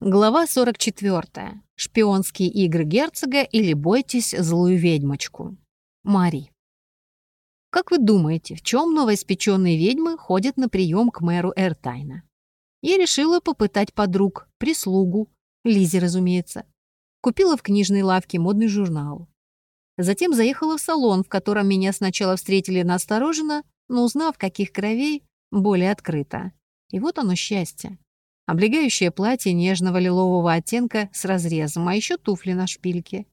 Глава 44. Шпионские игры герцога или бойтесь злую ведьмочку. Мари. Как вы думаете, в чем новоиспеченные ведьмы ходят на прием к мэру Эртайна? Я решила попытать подруг, прислугу, Лизе, разумеется. Купила в книжной лавке модный журнал. Затем заехала в салон, в котором меня сначала встретили настороженно, но узнав, каких кровей, более открыто. И вот оно счастье. Облегающее платье нежного лилового оттенка с разрезом, а еще туфли на шпильке.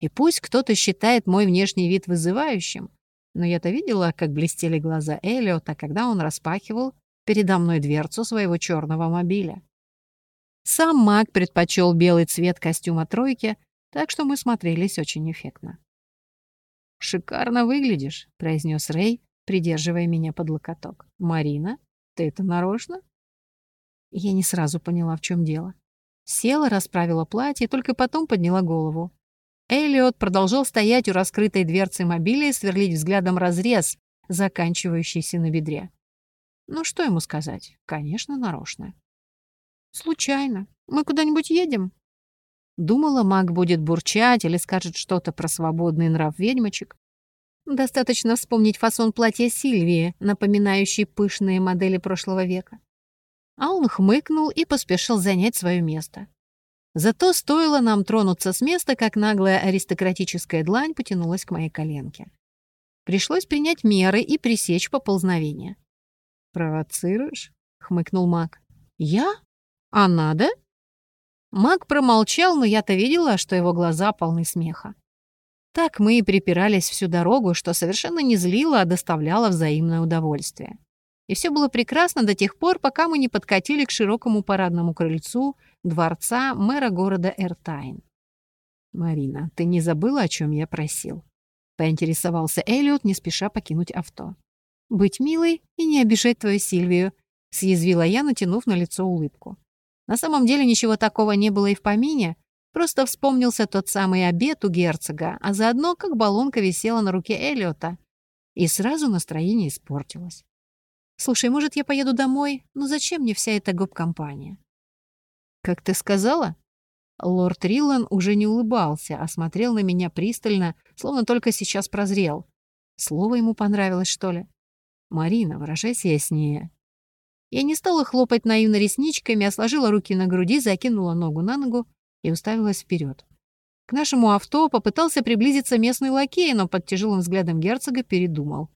И пусть кто-то считает мой внешний вид вызывающим, но я-то видела, как блестели глаза Эллиота, когда он распахивал передо мной дверцу своего черного мобиля. Сам маг предпочел белый цвет костюма тройки, так что мы смотрелись очень эффектно. «Шикарно выглядишь», — произнес Рэй, придерживая меня под локоток. «Марина, ты это нарочно?» Я не сразу поняла, в чем дело. Села, расправила платье только потом подняла голову. Эллиот продолжал стоять у раскрытой дверцы мобиля и сверлить взглядом разрез, заканчивающийся на бедре. Ну, что ему сказать? Конечно, нарочно. «Случайно. Мы куда-нибудь едем?» Думала, маг будет бурчать или скажет что-то про свободный нрав ведьмочек. Достаточно вспомнить фасон платья Сильвии, напоминающий пышные модели прошлого века. А он хмыкнул и поспешил занять свое место. Зато стоило нам тронуться с места, как наглая аристократическая длань потянулась к моей коленке. Пришлось принять меры и пресечь поползновение. «Провоцируешь?» — хмыкнул маг. «Я? А надо?» Маг промолчал, но я-то видела, что его глаза полны смеха. Так мы и припирались всю дорогу, что совершенно не злило, а доставляло взаимное удовольствие. И все было прекрасно до тех пор, пока мы не подкатили к широкому парадному крыльцу дворца мэра города Эртайн. «Марина, ты не забыла, о чем я просил?» — поинтересовался Эллиот, не спеша покинуть авто. «Быть милой и не обижать твою Сильвию», — съязвила я, натянув на лицо улыбку. На самом деле ничего такого не было и в помине, просто вспомнился тот самый обед у герцога, а заодно как баллонка висела на руке Эллиота. И сразу настроение испортилось. «Слушай, может, я поеду домой? Ну зачем мне вся эта гоп-компания?» «Как ты сказала?» Лорд Риллан уже не улыбался, а смотрел на меня пристально, словно только сейчас прозрел. Слово ему понравилось, что ли? «Марина, выражайся яснее». Я не стала хлопать наивно ресничками, а сложила руки на груди, закинула ногу на ногу и уставилась вперед. К нашему авто попытался приблизиться местный лакей, но под тяжелым взглядом герцога передумал.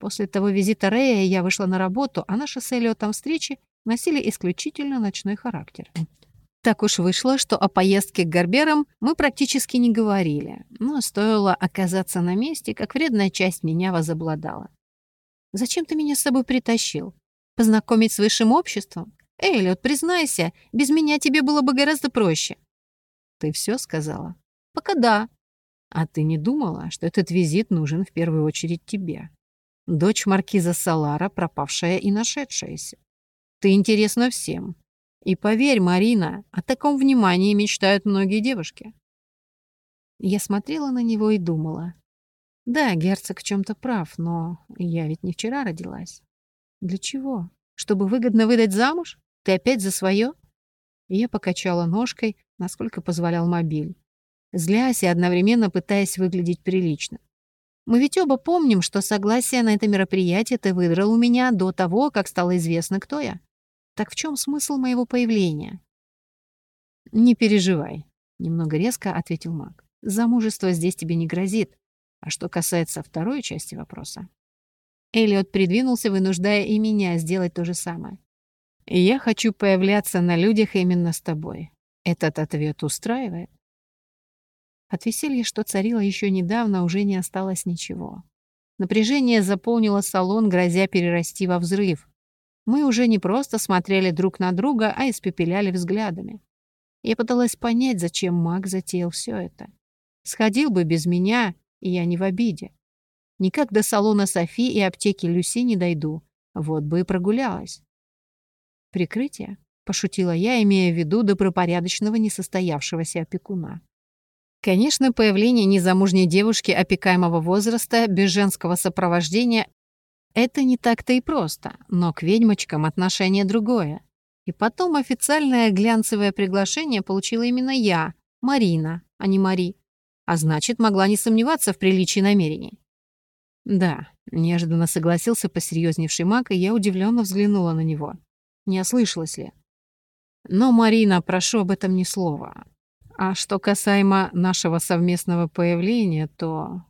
После того визита Рэя я вышла на работу, а наши с Эллиотом встречи носили исключительно ночной характер. Так уж вышло, что о поездке к Горберам мы практически не говорили, но стоило оказаться на месте, как вредная часть меня возобладала. «Зачем ты меня с собой притащил? Познакомить с высшим обществом? Эллиот, признайся, без меня тебе было бы гораздо проще». «Ты все сказала?» «Пока да». «А ты не думала, что этот визит нужен в первую очередь тебе?» Дочь маркиза Салара, пропавшая и нашедшаяся. Ты интересна всем. И поверь, Марина, о таком внимании мечтают многие девушки. Я смотрела на него и думала. Да, герцог в чем-то прав, но я ведь не вчера родилась. Для чего? Чтобы выгодно выдать замуж? Ты опять за свое? Я покачала ножкой, насколько позволял мобиль, злясь и одновременно пытаясь выглядеть прилично. Мы ведь оба помним, что согласие на это мероприятие ты выдрал у меня до того, как стало известно, кто я. Так в чем смысл моего появления? Не переживай, немного резко ответил Мак. Замужество здесь тебе не грозит. А что касается второй части вопроса. Элliot придвинулся, вынуждая и меня сделать то же самое. я хочу появляться на людях именно с тобой. Этот ответ устраивает? От веселья, что царило еще недавно, уже не осталось ничего. Напряжение заполнило салон, грозя перерасти во взрыв. Мы уже не просто смотрели друг на друга, а испепеляли взглядами. Я пыталась понять, зачем маг затеял все это. Сходил бы без меня, и я не в обиде. Никак до салона Софи и аптеки Люси не дойду. Вот бы и прогулялась. «Прикрытие?» — пошутила я, имея в виду добропорядочного несостоявшегося опекуна. Конечно, появление незамужней девушки опекаемого возраста без женского сопровождения — это не так-то и просто, но к ведьмочкам отношение другое. И потом официальное глянцевое приглашение получила именно я, Марина, а не Мари. А значит, могла не сомневаться в приличии намерений. Да, неожиданно согласился посерьезневший маг, и я удивленно взглянула на него. Не ослышалась ли? Но, Марина, прошу об этом ни слова. А что касаемо нашего совместного появления, то...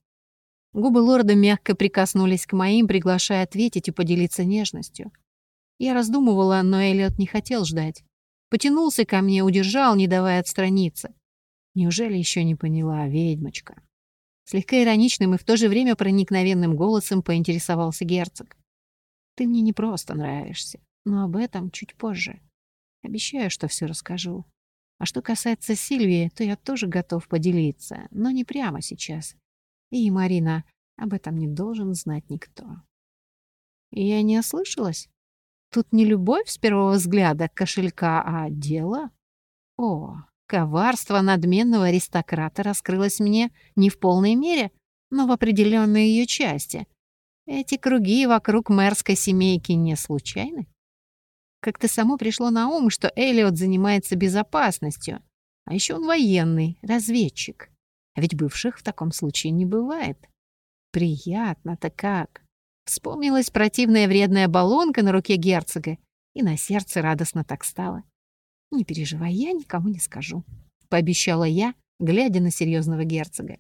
Губы лорда мягко прикоснулись к моим, приглашая ответить и поделиться нежностью. Я раздумывала, но Элliot не хотел ждать. Потянулся ко мне, удержал, не давая отстраниться. Неужели еще не поняла, ведьмочка? Слегка ироничным и в то же время проникновенным голосом поинтересовался герцог. Ты мне не просто нравишься, но об этом чуть позже. Обещаю, что все расскажу. А что касается Сильвии, то я тоже готов поделиться, но не прямо сейчас. И, Марина, об этом не должен знать никто. Я не ослышалась? Тут не любовь с первого взгляда кошелька, а дело? О, коварство надменного аристократа раскрылось мне не в полной мере, но в определенной ее части. Эти круги вокруг мэрской семейки не случайны? Как-то само пришло на ум, что Элиот занимается безопасностью. А еще он военный, разведчик. А ведь бывших в таком случае не бывает. Приятно-то как. Вспомнилась противная вредная баллонка на руке герцога, и на сердце радостно так стало. «Не переживай, я никому не скажу», — пообещала я, глядя на серьезного герцога.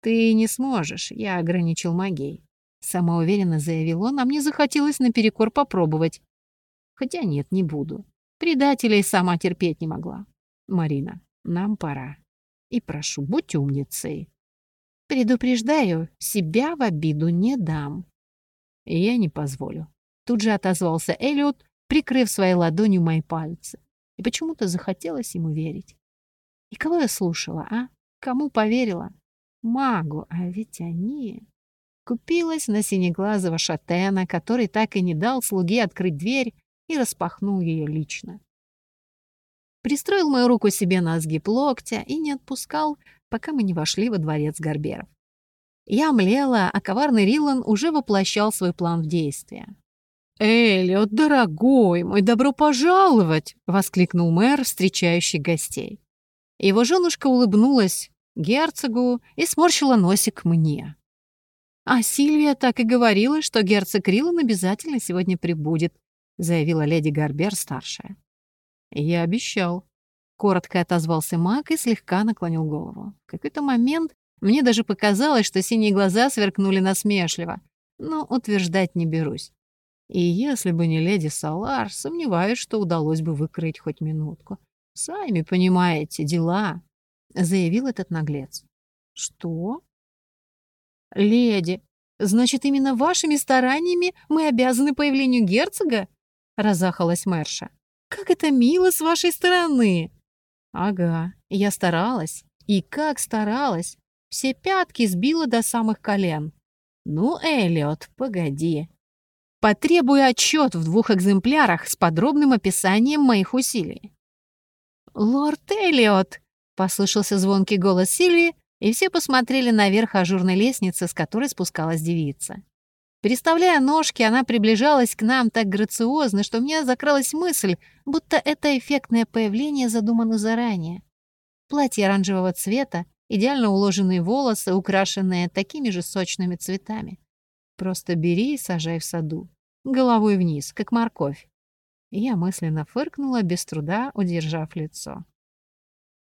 «Ты не сможешь, я ограничил магией», — самоуверенно заявил он, а мне захотелось наперекор попробовать. Хотя нет, не буду. Предателей сама терпеть не могла. Марина, нам пора. И прошу, будь умницей. Предупреждаю, себя в обиду не дам. Я не позволю. Тут же отозвался Эллиот, прикрыв своей ладонью мои пальцы. И почему-то захотелось ему верить. И кого я слушала, а? Кому поверила? Магу, а ведь они... Купилась на синеглазого шатена, который так и не дал слуге открыть дверь, и распахнул ее лично. Пристроил мою руку себе на сгиб локтя и не отпускал, пока мы не вошли во дворец Горберов. Я млела, а коварный Рилан уже воплощал свой план в действие. «Эллиот, дорогой мой, добро пожаловать!» — воскликнул мэр, встречающий гостей. Его женушка улыбнулась герцогу и сморщила носик мне. А Сильвия так и говорила, что герцог Рилан обязательно сегодня прибудет, заявила леди Гарбер-старшая. «Я обещал», — коротко отозвался маг и слегка наклонил голову. В какой-то момент мне даже показалось, что синие глаза сверкнули насмешливо, но утверждать не берусь. И если бы не леди Салар, сомневаюсь, что удалось бы выкроить хоть минутку. «Сами понимаете, дела», — заявил этот наглец. «Что?» «Леди, значит, именно вашими стараниями мы обязаны появлению герцога?» Разахалась Мэрша. «Как это мило с вашей стороны!» «Ага, я старалась. И как старалась! Все пятки сбила до самых колен. Ну, Эллиот, погоди. Потребую отчет в двух экземплярах с подробным описанием моих усилий». «Лорд Эллиот!» — послышался звонкий голос Сильвии, и все посмотрели наверх ажурной лестницы, с которой спускалась девица. Переставляя ножки, она приближалась к нам так грациозно, что у меня закралась мысль, будто это эффектное появление задумано заранее. Платье оранжевого цвета, идеально уложенные волосы, украшенные такими же сочными цветами. Просто бери и сажай в саду. Головой вниз, как морковь. я мысленно фыркнула, без труда удержав лицо.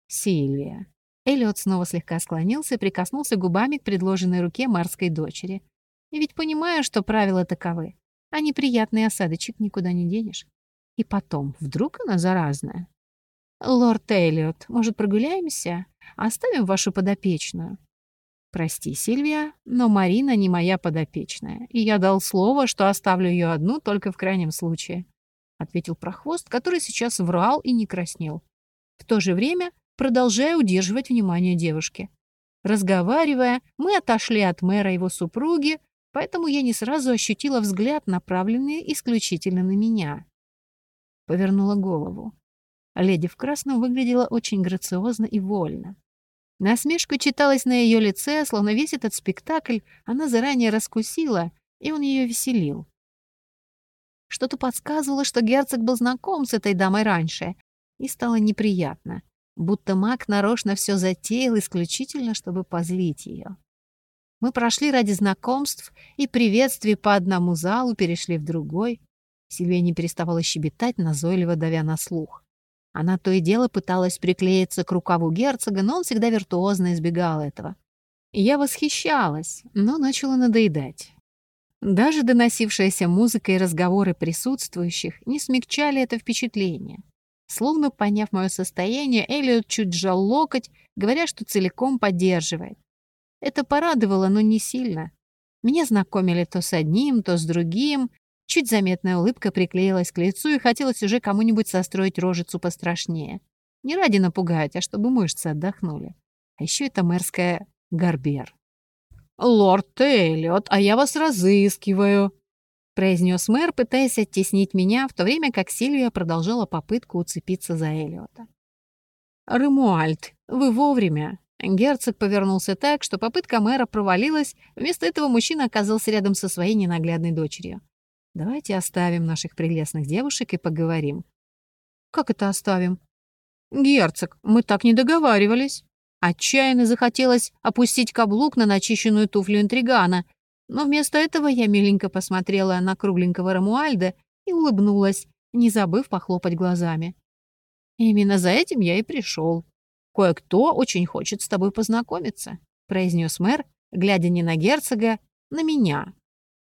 Сильвия. Эллиот снова слегка склонился и прикоснулся губами к предложенной руке марской дочери — и ведь понимаю, что правила таковы. А неприятный осадочек никуда не денешь. И потом, вдруг она заразная? Лорд Эллиот, может, прогуляемся? Оставим вашу подопечную? Прости, Сильвия, но Марина не моя подопечная, и я дал слово, что оставлю ее одну только в крайнем случае, ответил прохвост, который сейчас врал и не краснел. В то же время продолжая удерживать внимание девушки. Разговаривая, мы отошли от мэра и его супруги, поэтому я не сразу ощутила взгляд, направленный исключительно на меня. Повернула голову. Леди в красном выглядела очень грациозно и вольно. Насмешка читалась на ее лице, словно весь этот спектакль она заранее раскусила, и он ее веселил. Что-то подсказывало, что герцог был знаком с этой дамой раньше. И стало неприятно, будто маг нарочно все затеял исключительно, чтобы позлить ее. Мы прошли ради знакомств и приветствий по одному залу, перешли в другой. Сильвия не переставала щебетать, назойливо давя на слух. Она то и дело пыталась приклеиться к рукаву герцога, но он всегда виртуозно избегал этого. Я восхищалась, но начала надоедать. Даже доносившаяся музыка и разговоры присутствующих не смягчали это впечатление. Словно поняв мое состояние, Элliot чуть сжал локоть, говоря, что целиком поддерживает. Это порадовало, но не сильно. Меня знакомили то с одним, то с другим. Чуть заметная улыбка приклеилась к лицу, и хотелось уже кому-нибудь состроить рожицу пострашнее. Не ради напугать, а чтобы мышцы отдохнули. А еще это мэрская Гарбер. «Лорд Эллиот, а я вас разыскиваю», — произнес мэр, пытаясь оттеснить меня, в то время как Сильвия продолжала попытку уцепиться за Эллиота. «Ремуальд, вы вовремя. Герцог повернулся так, что попытка мэра провалилась, вместо этого мужчина оказался рядом со своей ненаглядной дочерью. «Давайте оставим наших прелестных девушек и поговорим». «Как это оставим?» «Герцог, мы так не договаривались». Отчаянно захотелось опустить каблук на начищенную туфлю интригана, но вместо этого я миленько посмотрела на кругленького Рамуальда и улыбнулась, не забыв похлопать глазами. «Именно за этим я и пришел. «Кое-кто очень хочет с тобой познакомиться», — произнес мэр, глядя не на герцога, на меня.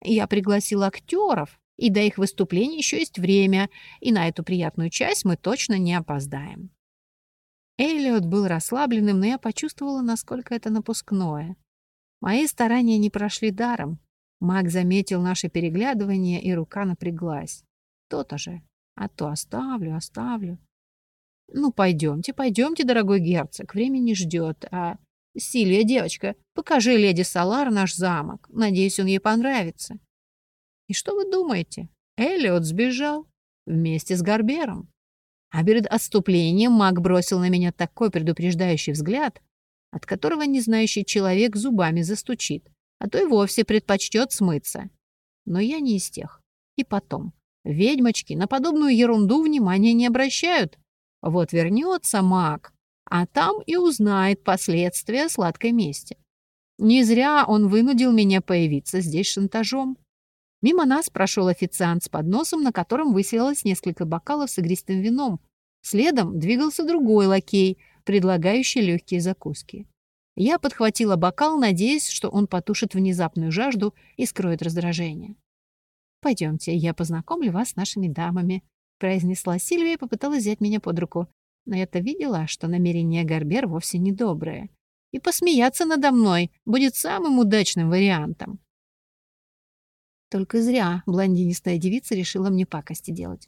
«Я пригласил актеров, и до их выступления еще есть время, и на эту приятную часть мы точно не опоздаем». Эллиот был расслабленным, но я почувствовала, насколько это напускное. Мои старания не прошли даром. Маг заметил наше переглядывание, и рука напряглась. То-то же. А то оставлю, оставлю. «Ну, пойдемте, пойдемте, дорогой герцог, время не ждет. А, Сильвия, девочка, покажи леди Салар наш замок. Надеюсь, он ей понравится». И что вы думаете? Эллиот сбежал вместе с Гарбером. А перед отступлением маг бросил на меня такой предупреждающий взгляд, от которого незнающий человек зубами застучит, а то и вовсе предпочтет смыться. Но я не из тех. И потом, ведьмочки на подобную ерунду внимания не обращают. Вот вернется маг, а там и узнает последствия сладкой мести. Не зря он вынудил меня появиться здесь шантажом. Мимо нас прошел официант с подносом, на котором выселось несколько бокалов с игристым вином. Следом двигался другой лакей, предлагающий легкие закуски. Я подхватила бокал, надеясь, что он потушит внезапную жажду и скроет раздражение. «Пойдемте, я познакомлю вас с нашими дамами», произнесла Сильвия и попыталась взять меня под руку. Но я-то видела, что намерение Гарбер вовсе не доброе. И посмеяться надо мной будет самым удачным вариантом. Только зря блондинистая девица решила мне пакости делать.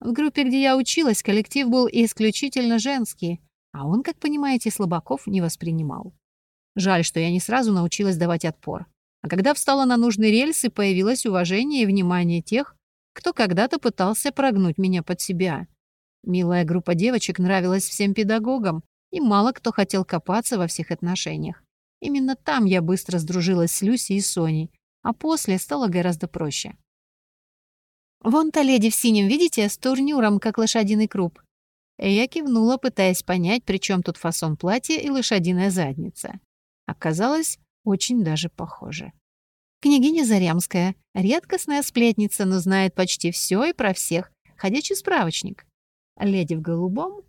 В группе, где я училась, коллектив был исключительно женский, а он, как понимаете, слабаков не воспринимал. Жаль, что я не сразу научилась давать отпор. А когда встала на нужные рельсы, появилось уважение и внимание тех, кто когда-то пытался прогнуть меня под себя. Милая группа девочек нравилась всем педагогам, и мало кто хотел копаться во всех отношениях. Именно там я быстро сдружилась с Люси и Соней, а после стало гораздо проще. «Вон та леди в синем, видите, с турнюром, как лошадиный круп». Я кивнула, пытаясь понять, при чем тут фасон платья и лошадиная задница. Оказалось, очень даже похоже. Княгиня Зарямская, редкостная сплетница, но знает почти все и про всех. Ходячий справочник. Леди в голубом.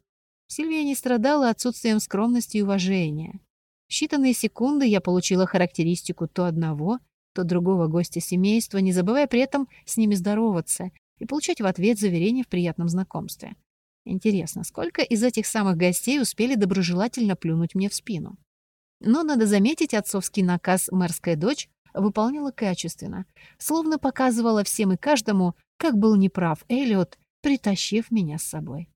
Сильвия не страдала отсутствием скромности и уважения. В считанные секунды я получила характеристику то одного, то другого гостя семейства, не забывая при этом с ними здороваться и получать в ответ заверение в приятном знакомстве. Интересно, сколько из этих самых гостей успели доброжелательно плюнуть мне в спину? Но, надо заметить, отцовский наказ «Мэрская дочь» выполнила качественно, словно показывала всем и каждому, как был неправ Эллиот, притащив меня с собой.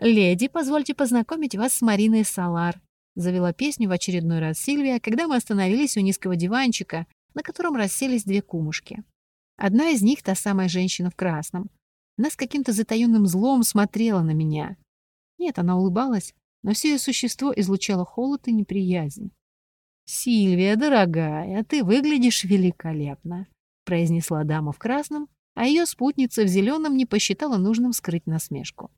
«Леди, позвольте познакомить вас с Мариной Салар», завела песню в очередной раз Сильвия, когда мы остановились у низкого диванчика, на котором расселись две кумушки. Одна из них — та самая женщина в красном. Она с каким-то затаённым злом смотрела на меня. Нет, она улыбалась, но все ее существо излучало холод и неприязнь. «Сильвия, дорогая, ты выглядишь великолепно», — произнесла дама в красном, а ее спутница в зеленом не посчитала нужным скрыть насмешку.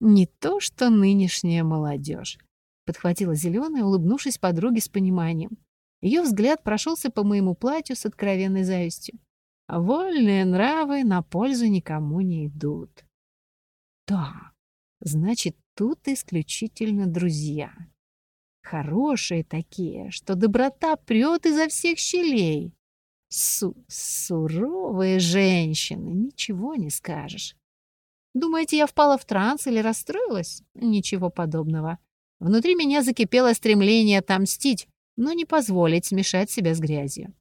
«Не то, что нынешняя молодежь», — подхватила зеленая, улыбнувшись подруге с пониманием. Ее взгляд прошелся по моему платью с откровенной завистью. «Вольные нравы на пользу никому не идут». «Да, значит, тут исключительно друзья. Хорошие такие, что доброта прет изо всех щелей. Су суровые женщины, ничего не скажешь. Думаете, я впала в транс или расстроилась? Ничего подобного. Внутри меня закипело стремление отомстить, но не позволить смешать себя с грязью.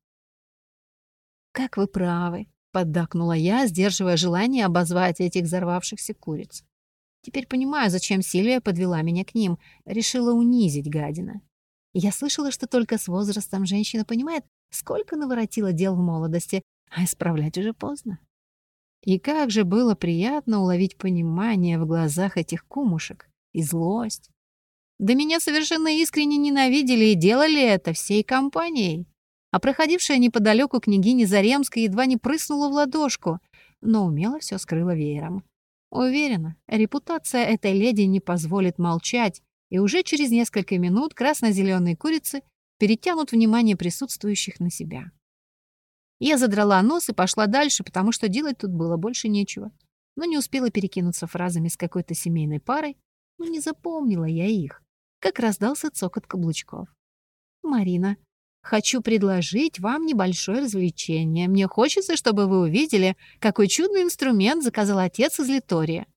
«Как вы правы», — поддакнула я, сдерживая желание обозвать этих взорвавшихся куриц. Теперь понимаю, зачем Сильвия подвела меня к ним, решила унизить гадина. Я слышала, что только с возрастом женщина понимает, сколько наворотила дел в молодости, а исправлять уже поздно. И как же было приятно уловить понимание в глазах этих кумушек и злость. Да меня совершенно искренне ненавидели и делали это всей компанией. А проходившая неподалеку княгиня Заремская едва не прыснула в ладошку, но умело все скрыла веером. Уверена, репутация этой леди не позволит молчать, и уже через несколько минут красно-зеленые курицы перетянут внимание присутствующих на себя. Я задрала нос и пошла дальше, потому что делать тут было больше нечего. Но не успела перекинуться фразами с какой-то семейной парой, но не запомнила я их, как раздался цокот каблучков. «Марина, хочу предложить вам небольшое развлечение. Мне хочется, чтобы вы увидели, какой чудный инструмент заказал отец из Литория».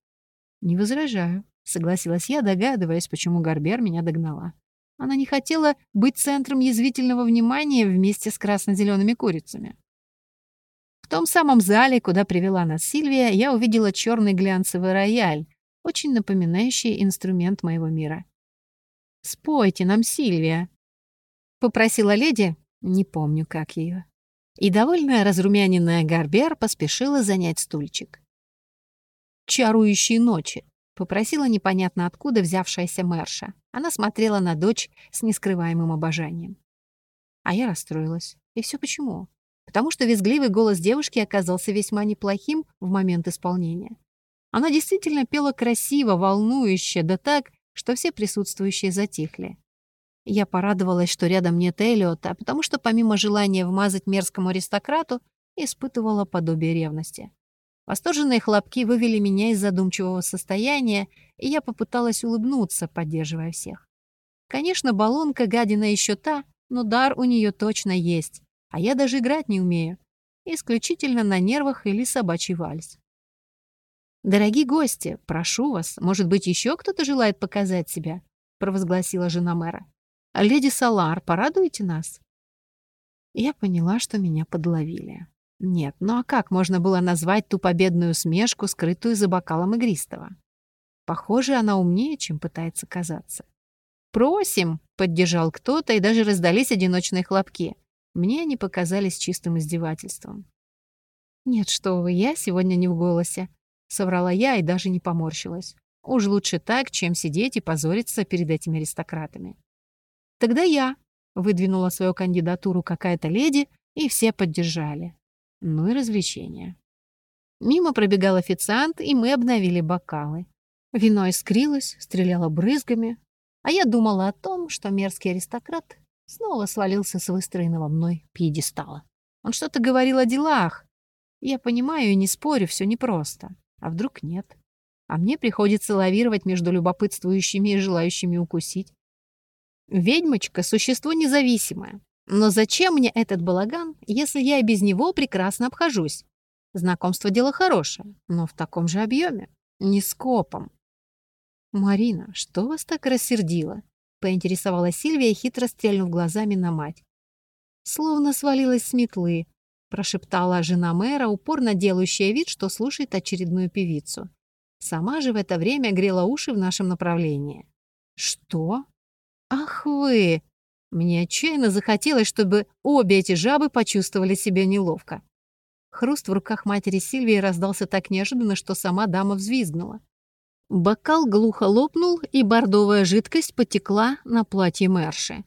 «Не возражаю», — согласилась я, догадываясь, почему Гарбер меня догнала. Она не хотела быть центром язвительного внимания вместе с красно-зелеными курицами. В том самом зале, куда привела нас Сильвия, я увидела черный глянцевый рояль, очень напоминающий инструмент моего мира. «Спойте нам, Сильвия», — попросила леди, не помню, как ее. И довольная разрумяненная Гарбер поспешила занять стульчик. «Чарующие ночи», — попросила непонятно откуда взявшаяся Мэрша. Она смотрела на дочь с нескрываемым обожанием. А я расстроилась. И все почему? потому что визгливый голос девушки оказался весьма неплохим в момент исполнения. Она действительно пела красиво, волнующе, да так, что все присутствующие затихли. Я порадовалась, что рядом нет Эллиота, потому что помимо желания вмазать мерзкому аристократу, испытывала подобие ревности. Восторженные хлопки вывели меня из задумчивого состояния, и я попыталась улыбнуться, поддерживая всех. Конечно, баллонка гадина еще та, но дар у нее точно есть а я даже играть не умею. Исключительно на нервах или собачий вальс. «Дорогие гости, прошу вас, может быть, еще кто-то желает показать себя?» — провозгласила жена мэра. «Леди Салар, порадуете нас?» Я поняла, что меня подловили. Нет, ну а как можно было назвать ту победную смешку, скрытую за бокалом игристого? Похоже, она умнее, чем пытается казаться. «Просим!» — поддержал кто-то, и даже раздались одиночные хлопки. Мне они показались чистым издевательством. «Нет, что вы, я сегодня не в голосе», — соврала я и даже не поморщилась. Уж лучше так, чем сидеть и позориться перед этими аристократами. «Тогда я», — выдвинула свою кандидатуру какая-то леди, и все поддержали. Ну и развлечения. Мимо пробегал официант, и мы обновили бокалы. Вино искрилось, стреляло брызгами, а я думала о том, что мерзкий аристократ Снова свалился с выстроенного мной пьедестала. Он что-то говорил о делах. Я понимаю и не спорю, все непросто. А вдруг нет? А мне приходится лавировать между любопытствующими и желающими укусить. Ведьмочка — существо независимое. Но зачем мне этот балаган, если я и без него прекрасно обхожусь? Знакомство — дело хорошее, но в таком же объеме, не скопом. «Марина, что вас так рассердило?» — поинтересовалась Сильвия, хитро стрельнув глазами на мать. «Словно свалилась с метлы», — прошептала жена мэра, упорно делающая вид, что слушает очередную певицу. Сама же в это время грела уши в нашем направлении. «Что? Ах вы!» Мне отчаянно захотелось, чтобы обе эти жабы почувствовали себя неловко. Хруст в руках матери Сильвии раздался так неожиданно, что сама дама взвизгнула. Бокал глухо лопнул, и бордовая жидкость потекла на платье Мэрши.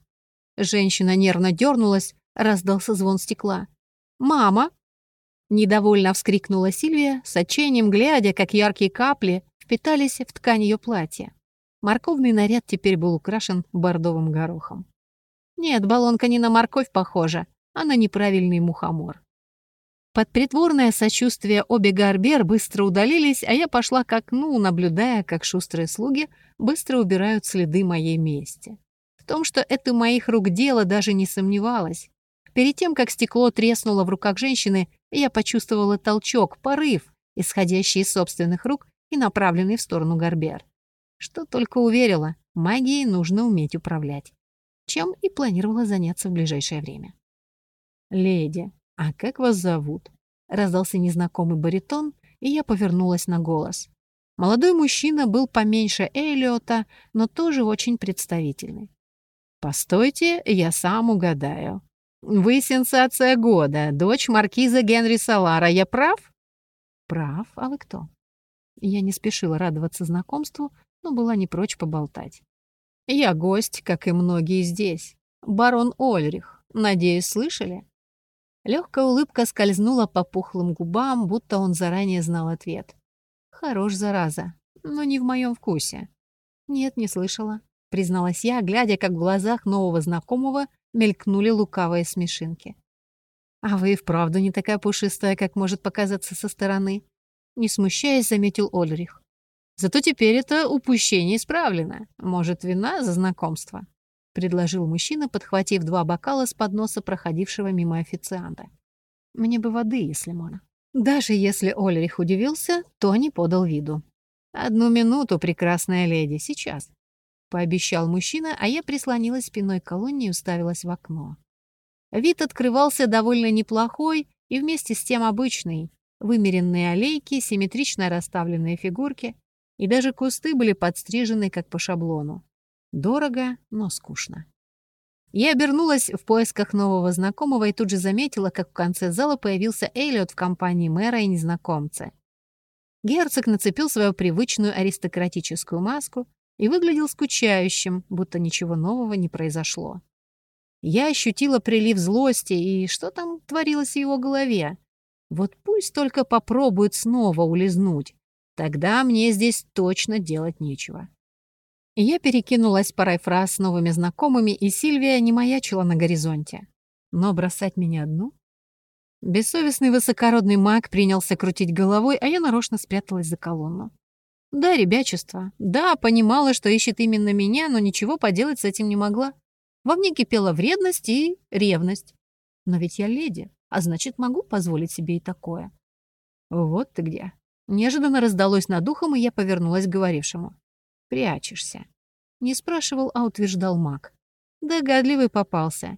Женщина нервно дернулась, раздался звон стекла. «Мама!» Недовольно вскрикнула Сильвия, с отчаянием глядя, как яркие капли впитались в ткань ее платья. Морковный наряд теперь был украшен бордовым горохом. Нет, баллонка не на морковь похожа, а на неправильный мухомор. Под притворное сочувствие обе Гарбер быстро удалились, а я пошла к окну, наблюдая, как шустрые слуги быстро убирают следы моей мести. В том, что это моих рук дело, даже не сомневалась. Перед тем, как стекло треснуло в руках женщины, я почувствовала толчок, порыв, исходящий из собственных рук и направленный в сторону Гарбер. Что только уверила, магией нужно уметь управлять. Чем и планировала заняться в ближайшее время. «Леди, а как вас зовут?» Раздался незнакомый баритон, и я повернулась на голос. Молодой мужчина был поменьше Эллиота, но тоже очень представительный. «Постойте, я сам угадаю. Вы сенсация года, дочь маркиза Генри Салара, я прав?» «Прав, а вы кто?» Я не спешила радоваться знакомству, но была не прочь поболтать. «Я гость, как и многие здесь. Барон Ольрих. Надеюсь, слышали?» Легкая улыбка скользнула по пухлым губам, будто он заранее знал ответ. «Хорош, зараза, но не в моем вкусе». «Нет, не слышала», — призналась я, глядя, как в глазах нового знакомого мелькнули лукавые смешинки. «А вы вправду не такая пушистая, как может показаться со стороны?» Не смущаясь, заметил Ольрих. «Зато теперь это упущение исправлено. Может, вина за знакомство?» — предложил мужчина, подхватив два бокала с подноса проходившего мимо официанта. «Мне бы воды, если можно». Даже если Ольрих удивился, то не подал виду. «Одну минуту, прекрасная леди, сейчас», — пообещал мужчина, а я прислонилась спиной к колонне и уставилась в окно. Вид открывался довольно неплохой и вместе с тем обычный. Вымеренные аллейки, симметрично расставленные фигурки, и даже кусты были подстрижены как по шаблону. Дорого, но скучно. Я обернулась в поисках нового знакомого и тут же заметила, как в конце зала появился Эйлиот в компании мэра и незнакомца. Герцог нацепил свою привычную аристократическую маску и выглядел скучающим, будто ничего нового не произошло. Я ощутила прилив злости, и что там творилось в его голове? Вот пусть только попробует снова улизнуть. Тогда мне здесь точно делать нечего. Я перекинулась парой фраз с новыми знакомыми, и Сильвия не маячила на горизонте. Но бросать меня одну? Бессовестный высокородный маг принялся крутить головой, а я нарочно спряталась за колонну. Да, ребячество. Да, понимала, что ищет именно меня, но ничего поделать с этим не могла. Во мне кипела вредность и ревность. Но ведь я леди, а значит, могу позволить себе и такое. Вот ты где. Неожиданно раздалось над ухом, и я повернулась к говорившему. Прячешься. Не спрашивал, а утверждал маг. Догадливый попался.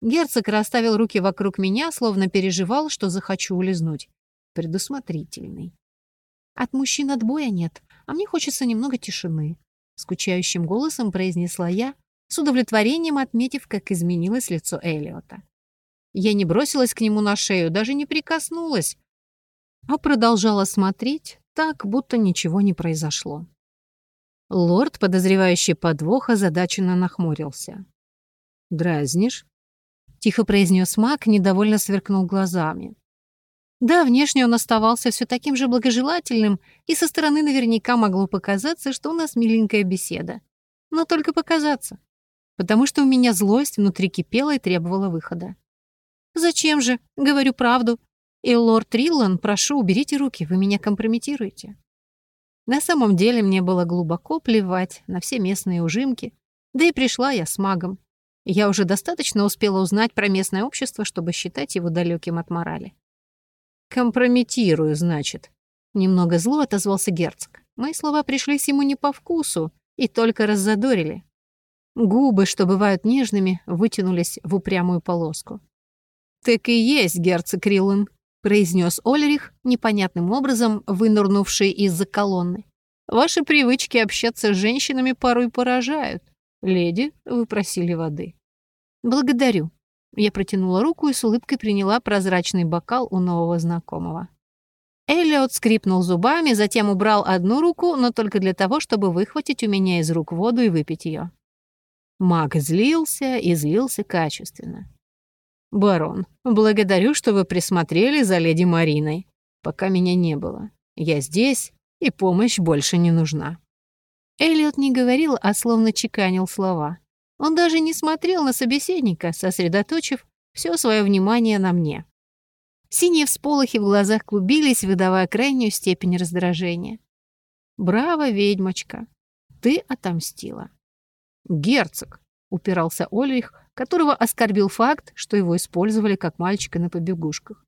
Герцог расставил руки вокруг меня, словно переживал, что захочу улизнуть. Предусмотрительный. От мужчин отбоя нет, а мне хочется немного тишины. Скучающим голосом произнесла я, с удовлетворением отметив, как изменилось лицо Элиота. Я не бросилась к нему на шею, даже не прикоснулась, а продолжала смотреть так, будто ничего не произошло. Лорд, подозревающий подвох, озадаченно нахмурился. «Дразнишь?» — тихо произнес маг, недовольно сверкнул глазами. Да, внешне он оставался все таким же благожелательным, и со стороны наверняка могло показаться, что у нас миленькая беседа. Но только показаться. Потому что у меня злость внутри кипела и требовала выхода. «Зачем же? Говорю правду. И, лорд Триллан, прошу, уберите руки, вы меня компрометируете». На самом деле мне было глубоко плевать на все местные ужимки, да и пришла я с магом. Я уже достаточно успела узнать про местное общество, чтобы считать его далеким от морали. «Компрометирую, значит», — немного зло отозвался герцог. Мои слова пришлись ему не по вкусу и только раззадорили. Губы, что бывают нежными, вытянулись в упрямую полоску. «Так и есть, герцог Риллан», произнес Ольрих, непонятным образом вынырнувший из-за колонны. «Ваши привычки общаться с женщинами порой поражают. Леди, вы просили воды». «Благодарю». Я протянула руку и с улыбкой приняла прозрачный бокал у нового знакомого. Эллиот скрипнул зубами, затем убрал одну руку, но только для того, чтобы выхватить у меня из рук воду и выпить ее. Маг злился и злился качественно. «Барон, благодарю, что вы присмотрели за леди Мариной. Пока меня не было. Я здесь, и помощь больше не нужна». Элliot не говорил, а словно чеканил слова. Он даже не смотрел на собеседника, сосредоточив все свое внимание на мне. Синие всполохи в глазах клубились, выдавая крайнюю степень раздражения. «Браво, ведьмочка! Ты отомстила!» «Герцог!» — упирался Ольрих, которого оскорбил факт, что его использовали как мальчика на побегушках.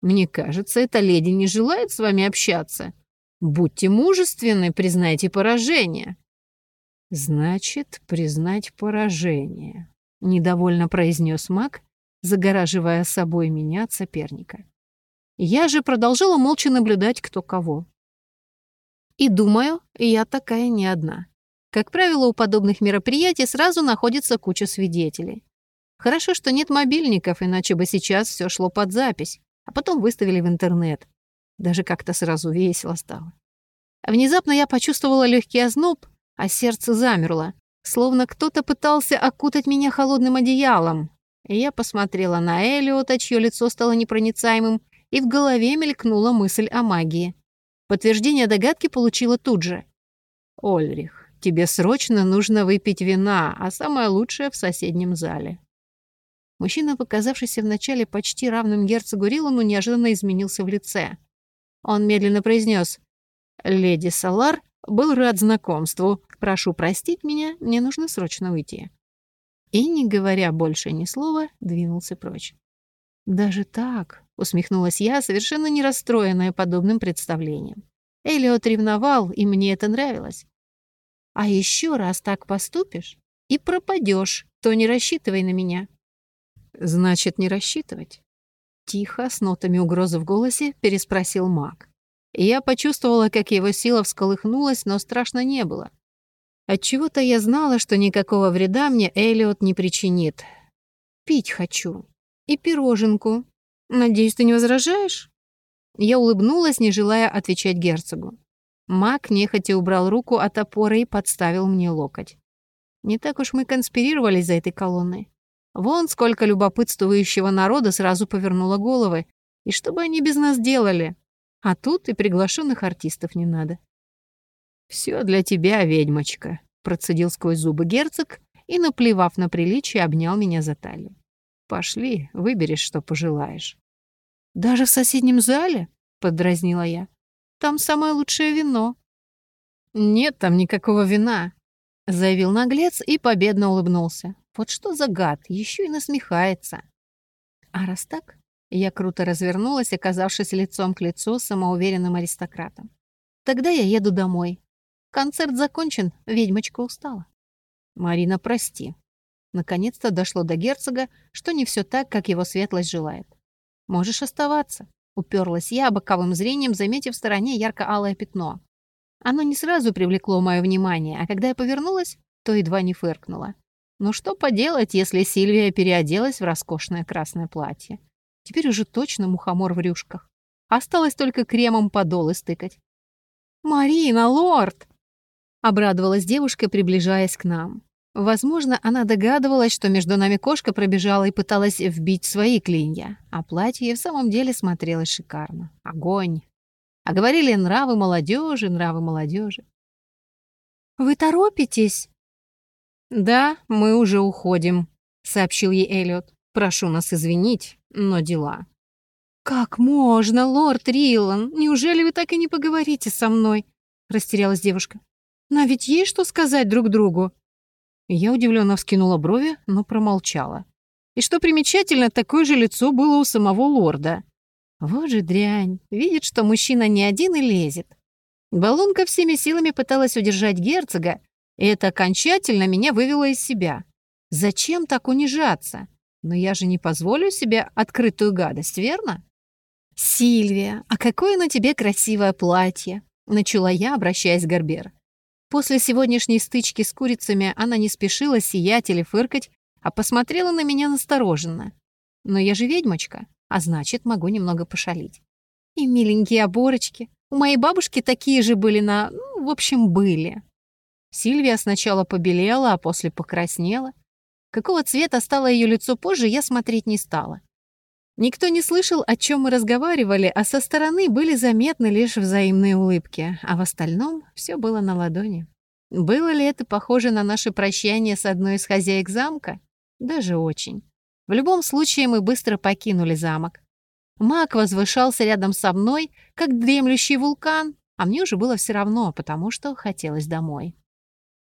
«Мне кажется, эта леди не желает с вами общаться. Будьте мужественны, признайте поражение». «Значит, признать поражение», — недовольно произнес маг, загораживая собой меня от соперника. Я же продолжала молча наблюдать кто кого. И думаю, я такая не одна. Как правило, у подобных мероприятий сразу находится куча свидетелей. Хорошо, что нет мобильников, иначе бы сейчас все шло под запись, а потом выставили в интернет. Даже как-то сразу весело стало. Внезапно я почувствовала легкий озноб, а сердце замерло, словно кто-то пытался окутать меня холодным одеялом. И я посмотрела на Элиота, чье лицо стало непроницаемым, и в голове мелькнула мысль о магии. Подтверждение догадки получила тут же. «Ольрих, тебе срочно нужно выпить вина, а самое лучшее в соседнем зале». Мужчина, показавшийся вначале почти равным герцогу Рилану, неожиданно изменился в лице. Он медленно произнес «Леди Салар был рад знакомству. Прошу простить меня, мне нужно срочно уйти». И, не говоря больше ни слова, двинулся прочь. «Даже так?» — усмехнулась я, совершенно не расстроенная подобным представлением. Элиот ревновал, и мне это нравилось. «А еще раз так поступишь и пропадешь, то не рассчитывай на меня». «Значит, не рассчитывать?» Тихо, с нотами угрозы в голосе, переспросил маг. Я почувствовала, как его сила всколыхнулась, но страшно не было. Отчего-то я знала, что никакого вреда мне Элиот не причинит. Пить хочу. И пироженку. Надеюсь, ты не возражаешь? Я улыбнулась, не желая отвечать герцогу. Маг нехотя убрал руку от опоры и подставил мне локоть. Не так уж мы конспирировали за этой колонной. Вон сколько любопытствующего народа сразу повернуло головы. И что бы они без нас делали? А тут и приглашенных артистов не надо. «Все для тебя, ведьмочка», — процедил сквозь зубы герцог и, наплевав на приличие, обнял меня за талию. «Пошли, выберешь, что пожелаешь». «Даже в соседнем зале?» — подразнила я. «Там самое лучшее вино». «Нет там никакого вина», — заявил наглец и победно улыбнулся. «Вот что за гад, еще и насмехается». А раз так, я круто развернулась, оказавшись лицом к лицу самоуверенным аристократом. «Тогда я еду домой. Концерт закончен, ведьмочка устала. Марина, прости. Наконец-то дошло до герцога, что не все так, как его светлость желает. Можешь оставаться. Уперлась я боковым зрением, заметив в стороне ярко-алое пятно. Оно не сразу привлекло мое внимание, а когда я повернулась, то едва не фыркнула. Ну что поделать, если Сильвия переоделась в роскошное красное платье? Теперь уже точно мухомор в рюшках. Осталось только кремом подол истыкать. «Марина, лорд!» Обрадовалась девушка, приближаясь к нам. Возможно, она догадывалась, что между нами кошка пробежала и пыталась вбить свои клинья, а платье в самом деле смотрелось шикарно. Огонь! А говорили нравы молодежи, нравы молодежи. «Вы торопитесь?» «Да, мы уже уходим», — сообщил ей Эллиот. «Прошу нас извинить, но дела». «Как можно, лорд Рилан? Неужели вы так и не поговорите со мной?» — растерялась девушка. Но ведь есть что сказать друг другу. Я удивленно вскинула брови, но промолчала. И что примечательно, такое же лицо было у самого лорда. Вот же дрянь. Видит, что мужчина не один и лезет. Балунка всеми силами пыталась удержать герцога, и это окончательно меня вывело из себя. Зачем так унижаться? Но я же не позволю себе открытую гадость, верно? «Сильвия, а какое на тебе красивое платье!» — начала я, обращаясь к Горбер. После сегодняшней стычки с курицами она не спешила сиять или фыркать, а посмотрела на меня настороженно. Но я же ведьмочка, а значит, могу немного пошалить. И миленькие оборочки. У моей бабушки такие же были на... Ну, в общем, были. Сильвия сначала побелела, а после покраснела. Какого цвета стало ее лицо позже, я смотреть не стала. Никто не слышал, о чем мы разговаривали, а со стороны были заметны лишь взаимные улыбки, а в остальном все было на ладони. Было ли это похоже на наше прощание с одной из хозяек замка? Даже очень. В любом случае мы быстро покинули замок. Маг возвышался рядом со мной, как дремлющий вулкан, а мне уже было все равно, потому что хотелось домой.